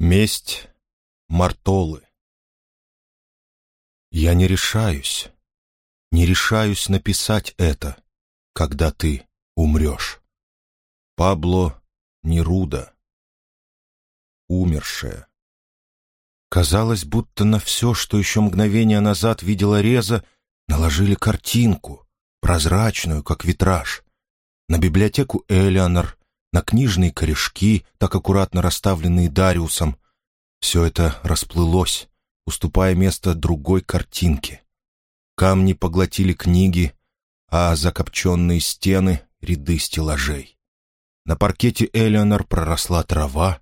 Месть Мартолы Я не решаюсь, не решаюсь написать это, когда ты умрешь. Пабло Неруда. Умершая. Казалось, будто на все, что еще мгновение назад видела Реза, наложили картинку, прозрачную, как витраж. На библиотеку Элеонор, на книжные корешки, так аккуратно расставленные Дариусом. Все это расплылось, уступая место другой картинке. Камни поглотили книги, а закопченные стены — ряды стеллажей. На паркете Элеонор проросла трава,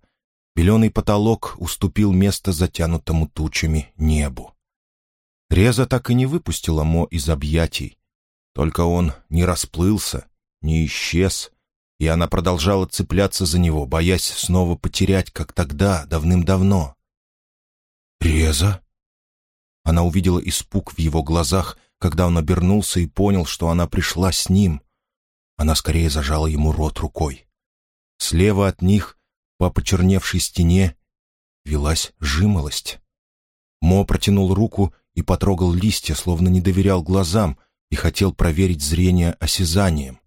беленый потолок уступил место затянутому тучами небу. Реза так и не выпустила Мо из объятий. Только он не расплылся, не исчез, и она продолжала цепляться за него, боясь снова потерять, как тогда, давным-давно. «Реза?» Она увидела испуг в его глазах, когда он обернулся и понял, что она пришла с ним. Она скорее зажала ему рот рукой. Слева от них, по почерневшей стене, велась жимолость. Мо протянул руку и потрогал листья, словно не доверял глазам и хотел проверить зрение осязанием.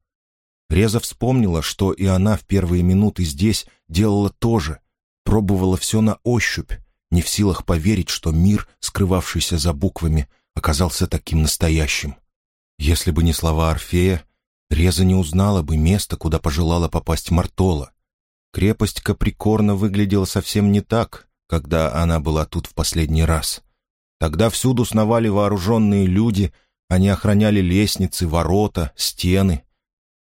Реза вспомнила, что и она в первые минуты здесь делала то же, пробовала все на ощупь, не в силах поверить, что мир, скрывавшийся за буквами, оказался таким настоящим. Если бы не слова Орфея, Реза не узнала бы места, куда пожелала попасть Мартола. Крепость Каприкорна выглядела совсем не так, когда она была тут в последний раз. Тогда всюду сновали вооруженные люди, они охраняли лестницы, ворота, стены.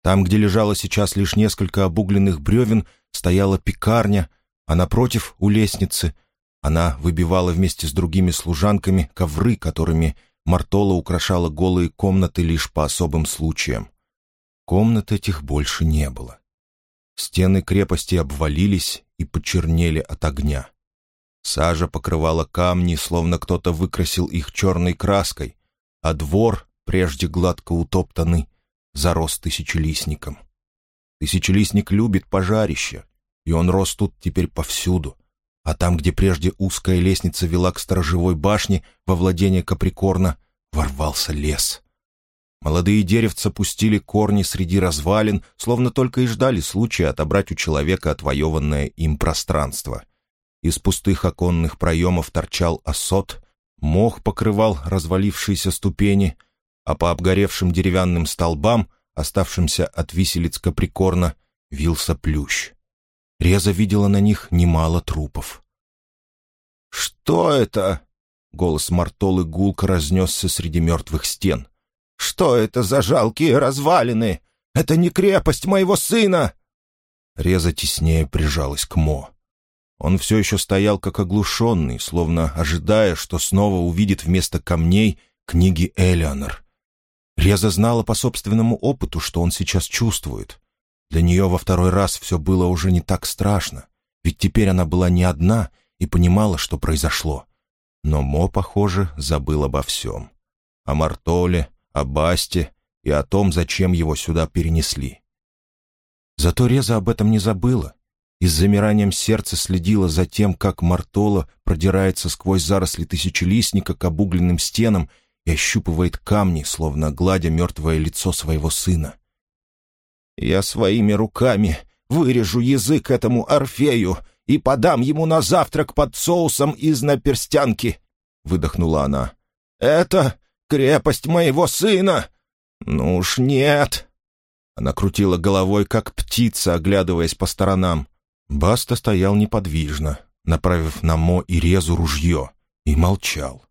Там, где лежало сейчас лишь несколько обугленных бревен, стояла пекарня, а напротив, у лестницы, она выбивала вместе с другими служанками ковры, которыми Мартола украшала голые комнаты лишь по особым случаям. Комнат этих больше не было. Стены крепости обвалились и почернели от огня. Сажа покрывала камни, словно кто-то выкрасил их черной краской, а двор, прежде гладко утоптанный, зарос тысячелистником. Тысячелистник любит пожарище, и он рос тут теперь повсюду. А там, где прежде узкая лестница вела к сторожевой башне во владение Каприкорна, ворвался лес. Молодые деревца пустили корни среди развалин, словно только и ждали случая отобрать у человека отвоеванное им пространство. Из пустых оконных проемов торчал осот, мох покрывал развалившиеся ступени — а по обгоревшим деревянным столбам, оставшимся от виселиц Каприкорна, вился плющ. Реза видела на них немало трупов. «Что это?» — голос Мартолы гулко разнесся среди мертвых стен. «Что это за жалкие развалины? Это не крепость моего сына!» Реза теснее прижалась к Мо. Он все еще стоял как оглушенный, словно ожидая, что снова увидит вместо камней книги Элеонор. Реза знала по собственному опыту, что он сейчас чувствует. Для нее во второй раз все было уже не так страшно, ведь теперь она была не одна и понимала, что произошло. Но Мо, похоже, забыл обо всем. О Мартоле, о Басте и о том, зачем его сюда перенесли. Зато Реза об этом не забыла и с замиранием сердца следила за тем, как Мартола продирается сквозь заросли тысячелистника к обугленным стенам и ощупывает камни, словно гладя мертвое лицо своего сына. «Я своими руками вырежу язык этому Орфею и подам ему на завтрак под соусом из наперстянки», — выдохнула она. «Это крепость моего сына! Ну уж нет!» Она крутила головой, как птица, оглядываясь по сторонам. Баста стоял неподвижно, направив на Мо и Резу ружье, и молчал.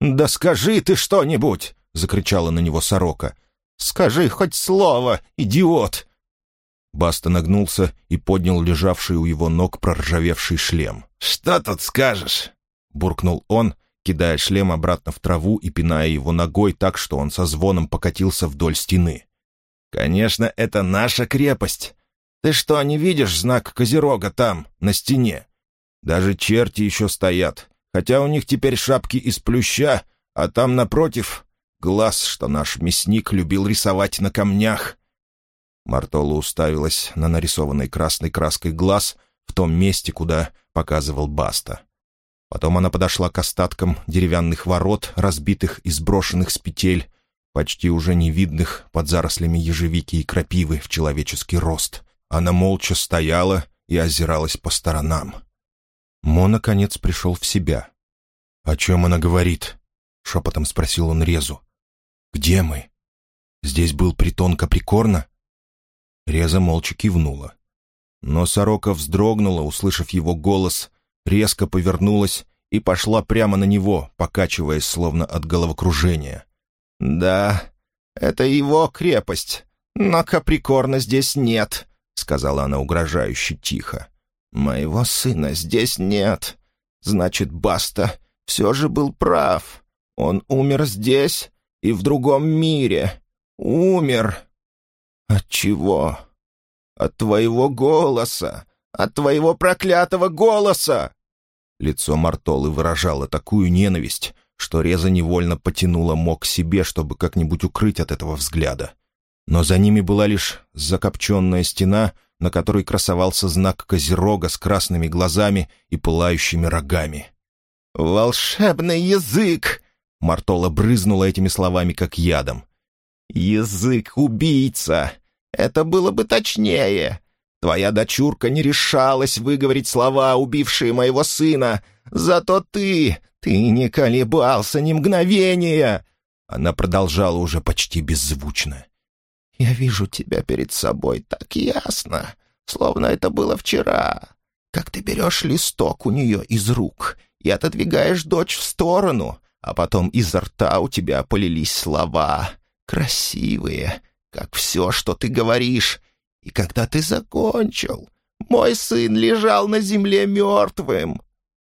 «Да скажи ты что-нибудь!» — закричала на него сорока. «Скажи хоть слово, идиот!» Баста нагнулся и поднял лежавший у его ног проржавевший шлем. «Что тут скажешь?» — буркнул он, кидая шлем обратно в траву и пиная его ногой так, что он со звоном покатился вдоль стены. «Конечно, это наша крепость. Ты что, не видишь знак Козерога там, на стене? Даже черти еще стоят, хотя у них теперь шапки из плюща, а там, напротив, глаз, что наш мясник любил рисовать на камнях. Мартола уставилась на нарисованный красной краской глаз в том месте, куда показывал Баста. Потом она подошла к остаткам деревянных ворот, разбитых и сброшенных с петель, почти уже не видных под зарослями ежевики и крапивы в человеческий рост. Она молча стояла и озиралась по сторонам. Мо, наконец, пришел в себя. «О чем она говорит?» — шепотом спросил он Резу. «Где мы? Здесь был притон Каприкорна?» Реза молча кивнула. Но сорока вздрогнула, услышав его голос, резко повернулась и пошла прямо на него, покачиваясь словно от головокружения. «Да, это его крепость, но Каприкорна здесь нет», — сказала она угрожающе тихо. «Моего сына здесь нет. Значит, Баста все же был прав. Он умер здесь и в другом мире. Умер. От чего? От твоего голоса. От твоего проклятого голоса!» Лицо Мартолы выражало такую ненависть, что Реза невольно потянула Мок себе, чтобы как-нибудь укрыть от этого взгляда. Но за ними была лишь закопченная стена, на которой красовался знак Козерога с красными глазами и пылающими рогами. «Волшебный язык!» — Мартола брызнула этими словами как ядом. «Язык-убийца! Это было бы точнее! Твоя дочурка не решалась выговорить слова, убившие моего сына. Зато ты, ты не колебался ни мгновения!» Она продолжала уже почти беззвучно. «Я вижу тебя перед собой так ясно, словно это было вчера. Как ты берешь листок у нее из рук и отодвигаешь дочь в сторону, а потом изо рта у тебя полились слова, красивые, как все, что ты говоришь, и когда ты закончил, мой сын лежал на земле мертвым».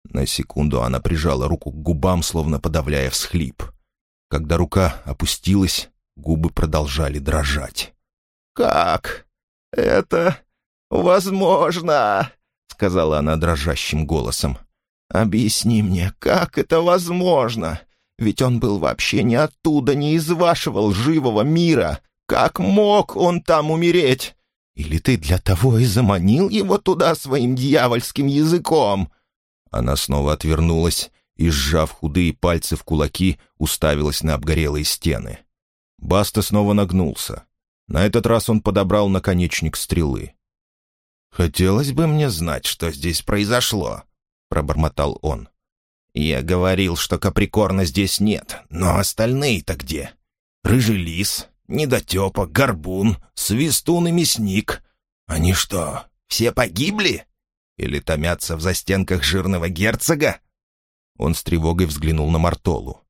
На секунду она прижала руку к губам, словно подавляя всхлип. Когда рука опустилась, губы продолжали дрожать. «Как? Это возможно?» — сказала она дрожащим голосом. «Объясни мне, как это возможно? Ведь он был вообще не оттуда, не из вашего лживого мира. Как мог он там умереть? Или ты для того и заманил его туда своим дьявольским языком?» Она снова отвернулась и, сжав худые пальцы в кулаки, уставилась на обгорелые стены. Баста снова нагнулся. На этот раз он подобрал наконечник стрелы. «Хотелось бы мне знать, что здесь произошло», — пробормотал он. «Я говорил, что Каприкорна здесь нет, но остальные-то где? Рыжий лис, недотепа, горбун, свистун и мясник. Они что, все погибли? Или томятся в застенках жирного герцога?» Он с тревогой взглянул на Мартолу.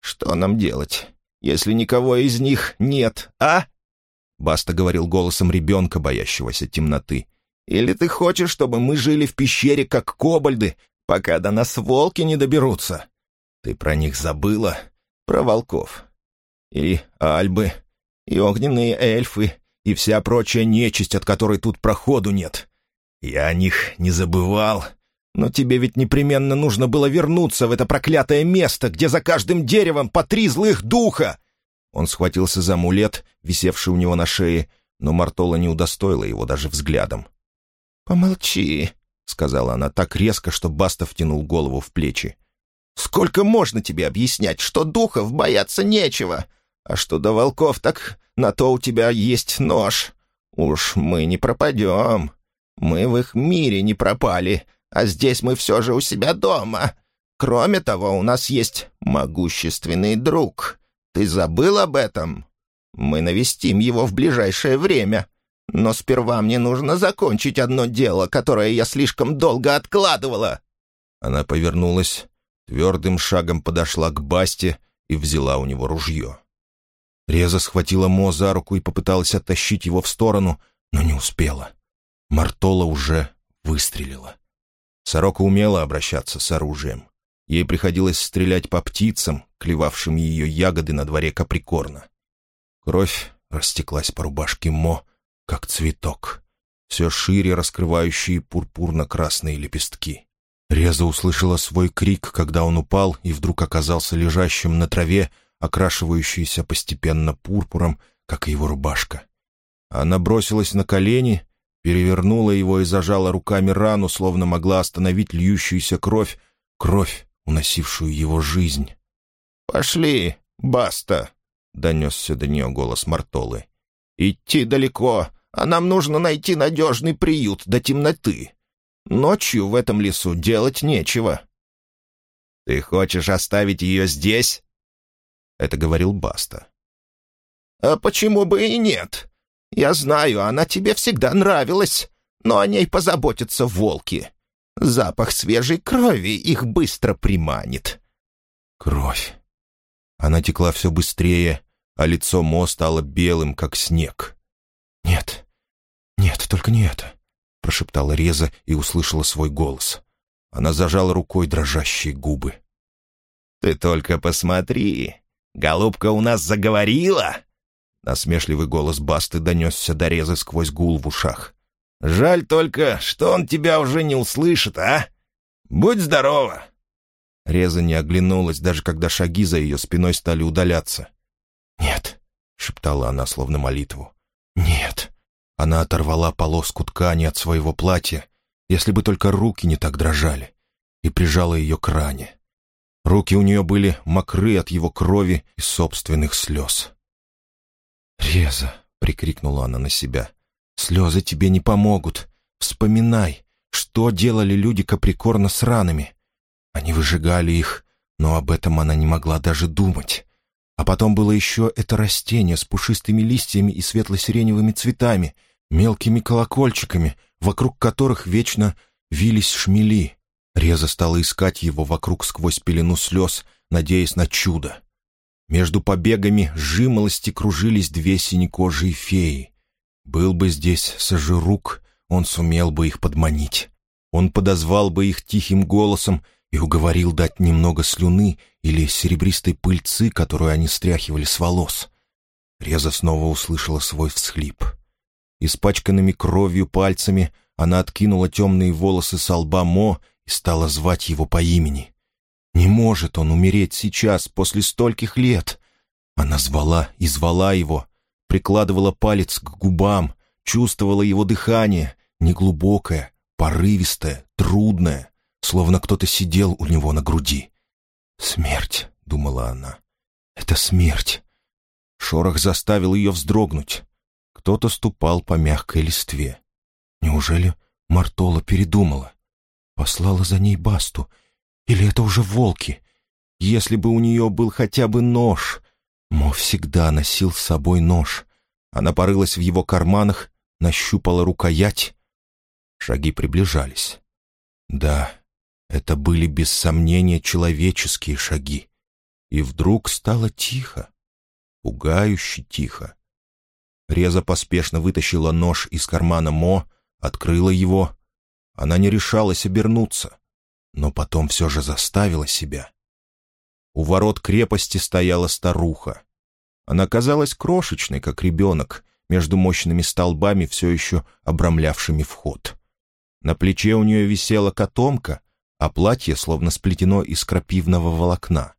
«Что нам делать, если никого из них нет, а?» Баста говорил голосом ребенка, боящегося темноты. «Или ты хочешь, чтобы мы жили в пещере, как кобальды, пока до нас волки не доберутся? Ты про них забыла? Про волков, и альбы, и огненные эльфы, и вся прочая нечисть, от которой тут проходу нет. Я о них не забывал, но тебе ведь непременно нужно было вернуться в это проклятое место, где за каждым деревом по три злых духа!» Он схватился за амулет, висевший у него на шее, но Мартола не удостоила его даже взглядом. «Помолчи», — сказала она так резко, что Баста втянул голову в плечи. «Сколько можно тебе объяснять, что духов бояться нечего? А что до волков, так на то у тебя есть нож. Уж мы не пропадем. Мы в их мире не пропали, а здесь мы все же у себя дома. Кроме того, у нас есть могущественный друг. Ты забыл об этом? Мы навестим его в ближайшее время. Но сперва мне нужно закончить одно дело, которое я слишком долго откладывала». Она повернулась, твердым шагом подошла к Басте и взяла у него ружье. Реза схватила Мо за руку и попыталась оттащить его в сторону, но не успела. Мартола уже выстрелила. Сорока умела обращаться с оружием. Ей приходилось стрелять по птицам, клевавшим ее ягоды на дворе Каприкорна. Кровь растеклась по рубашке Мо, как цветок, все шире раскрывающие пурпурно-красные лепестки. Реза услышала свой крик, когда он упал и вдруг оказался лежащим на траве, окрашивающийся постепенно пурпуром, как и его рубашка. Она бросилась на колени перевернула его и зажала руками рану, словно могла остановить льющуюся кровь, кровь, уносившую его жизнь. «Пошли, баста!» — донесся до нее голос Мартолы. «Идти далеко, а нам нужно найти надежный приют до темноты. Ночью в этом лесу делать нечего». «Ты хочешь оставить ее здесь?» — это говорил Баста. «А почему бы и нет? Я знаю, она тебе всегда нравилась, но о ней позаботятся волки. Запах свежей крови их быстро приманит». Кровь. Она текла все быстрее, а лицо Мо стало белым, как снег. «Нет, нет, только не это», — прошептала Реза и услышала свой голос. Она зажала рукой дрожащие губы. «Ты только посмотри! Голубка у нас заговорила!» Насмешливый голос Басты донесся до Резы сквозь гул в ушах. «Жаль только, что он тебя уже не услышит, а? Будь здорова!» Реза не оглянулась, даже когда шаги за ее спиной стали удаляться. «Нет», — шептала она, словно молитву. «Нет». Она оторвала полоску ткани от своего платья, если бы только руки не так дрожали, и прижала ее к ране. Руки у нее были мокры от его крови и собственных слез. «Реза!» — прикрикнула она на себя. «Слезы тебе не помогут. Вспоминай, что делали люди Каприкорна с ранами. Они выжигали их, но об этом она не могла даже думать. А потом было еще это растение с пушистыми листьями и светло-сиреневыми цветами, мелкими колокольчиками, вокруг которых вечно вились шмели. Реза стала искать его вокруг сквозь пелену слез, надеясь на чудо. Между побегами жимолости кружились две синекожие феи. Был бы здесь Сажирук, он сумел бы их подманить. Он подозвал бы их тихим голосом и уговорил дать немного слюны или серебристой пыльцы, которую они стряхивали с волос. Реза снова услышала свой всхлип. Испачканными кровью пальцами она откинула темные волосы с лба Мо и стала звать его по имени. Не может он умереть сейчас, после стольких лет. Она звала и звала его, прикладывала палец к губам, чувствовала его дыхание, неглубокое, порывистое, трудное словно кто-то сидел у него на груди. «Смерть», — думала она, — «это смерть». Шорох заставил ее вздрогнуть. Кто-то ступал по мягкой листве. Неужели Мартола передумала? Послала за ней Басту? Или это уже волки? Если бы у нее был хотя бы нож... Мо всегда носил с собой нож. Она порылась в его карманах, нащупала рукоять. Шаги приближались. Да, это были без сомнения человеческие шаги. И вдруг стало тихо, пугающе тихо. Реза поспешно вытащила нож из кармана Мо, открыла его. Она не решалась обернуться, но потом все же заставила себя. У ворот крепости стояла старуха. Она казалась крошечной, как ребенок, между мощными столбами, все еще обрамлявшими вход. На плече у нее висела котомка, а платье словно сплетено из крапивного волокна.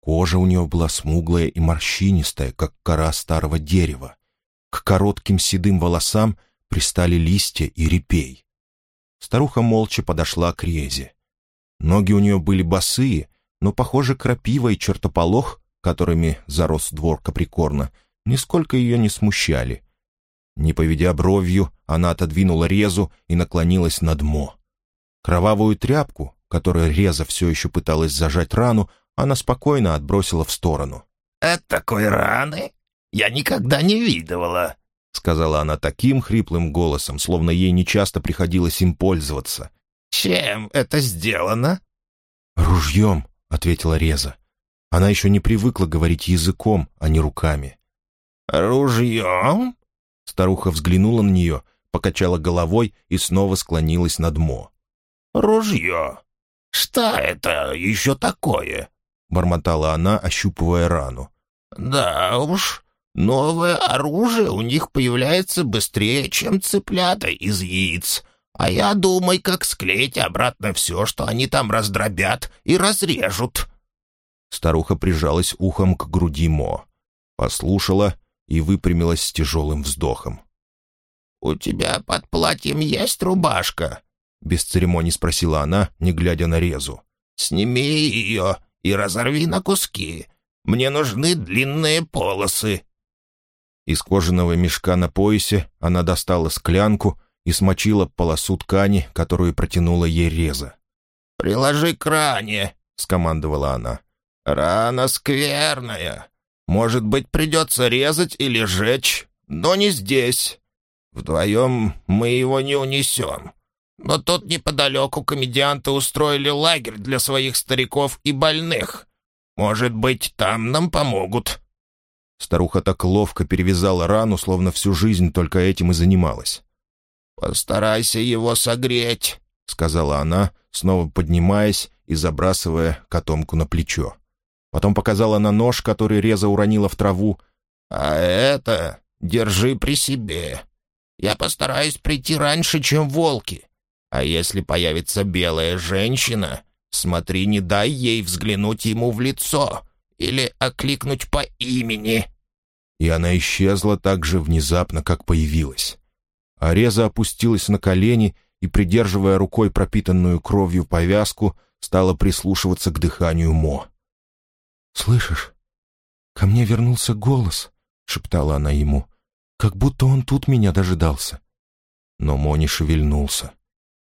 Кожа у нее была смуглая и морщинистая, как кора старого дерева. К коротким седым волосам пристали листья и репей. Старуха молча подошла к резе. Ноги у нее были босые, но, похоже, крапива и чертополох, которыми зарос двор Каприкорна, нисколько ее не смущали. Не поведя бровью, она отодвинула резу и наклонилась над Мо. Кровавую тряпку, которой Реза все еще пыталась зажать рану, она спокойно отбросила в сторону. «От такой раны я никогда не видывала», — сказала она таким хриплым голосом, словно ей нечасто приходилось им пользоваться. «Чем это сделано?» «Ружьем», — ответила Реза. Она еще не привыкла говорить языком, а не руками. «Ружьем?» Старуха взглянула на нее, покачала головой и снова склонилась над Мо. «Ружье? Что это еще такое?» — бормотала она, ощупывая рану. «Да уж, новое оружие у них появляется быстрее, чем цыплята из яиц. А я думаю, как склеить обратно все, что они там раздробят и разрежут». Старуха прижалась ухом к груди Мо, послушала и выпрямилась с тяжелым вздохом. «У тебя под платьем есть рубашка?» Без церемоний спросила она, не глядя на Резу. «Сними ее и разорви на куски. Мне нужны длинные полосы». Из кожаного мешка на поясе она достала склянку и смочила полосу ткани, которую протянула ей Реза. «Приложи к ране», — скомандовала она. «Рана скверная. Может быть, придется резать или жечь, но не здесь. Вдвоем мы его не унесем. Но тут неподалеку комедианты устроили лагерь для своих стариков и больных. Может быть, там нам помогут». Старуха так ловко перевязала рану, словно всю жизнь только этим и занималась. «Постарайся его согреть», — сказала она, снова поднимаясь и забрасывая котомку на плечо. Потом показала на нож, который Реза уронила в траву. «А это держи при себе. Я постараюсь прийти раньше, чем волки. А если появится белая женщина, смотри, не дай ей взглянуть ему в лицо или окликнуть по имени». И она исчезла так же внезапно, как появилась. Ареза опустилась на колени и, придерживая рукой пропитанную кровью повязку, стала прислушиваться к дыханию Мо. «Слышишь? Ко мне вернулся голос», — шептала она ему, — «как будто он тут меня дожидался». Но Мо не шевельнулся,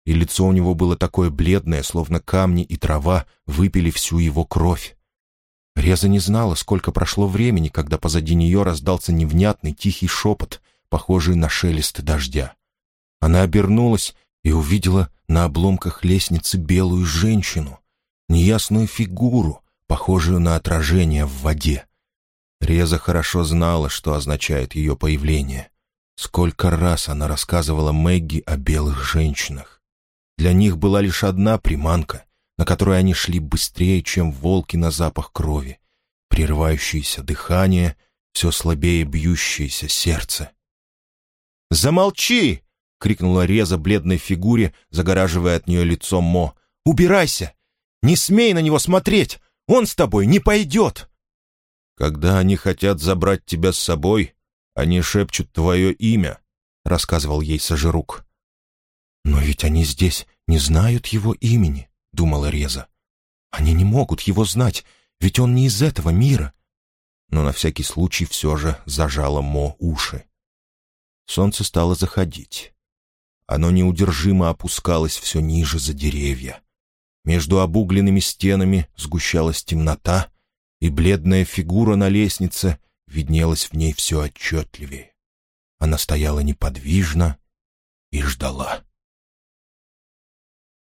и лицо у него было такое бледное, словно камни и трава выпили всю его кровь. Реза не знала, сколько прошло времени, когда позади нее раздался невнятный тихий шепот, похожий на шелест дождя. Она обернулась и увидела на обломках лестницы белую женщину, неясную фигуру, похожую на отражение в воде. Реза хорошо знала, что означает ее появление. Сколько раз она рассказывала Мэгги о белых женщинах. Для них была лишь одна приманка, на которой они шли быстрее, чем волки на запах крови. Прерывающееся дыхание, все слабее бьющееся сердце. «Замолчи!» — крикнула Реза бледной фигуре, загораживая от нее лицо Мо. «Убирайся! Не смей на него смотреть! Он с тобой не пойдет!» «Когда они хотят забрать тебя с собой, они шепчут твое имя», — рассказывал ей Сажирук. «Но ведь они здесь не знают его имени», — думала Реза. «Они не могут его знать, ведь он не из этого мира». Но на всякий случай все же зажало Мо уши. Солнце стало заходить. Оно неудержимо опускалось все ниже за деревья. Между обугленными стенами сгущалась темнота, и бледная фигура на лестнице виднелась в ней все отчетливее. Она стояла неподвижно и ждала.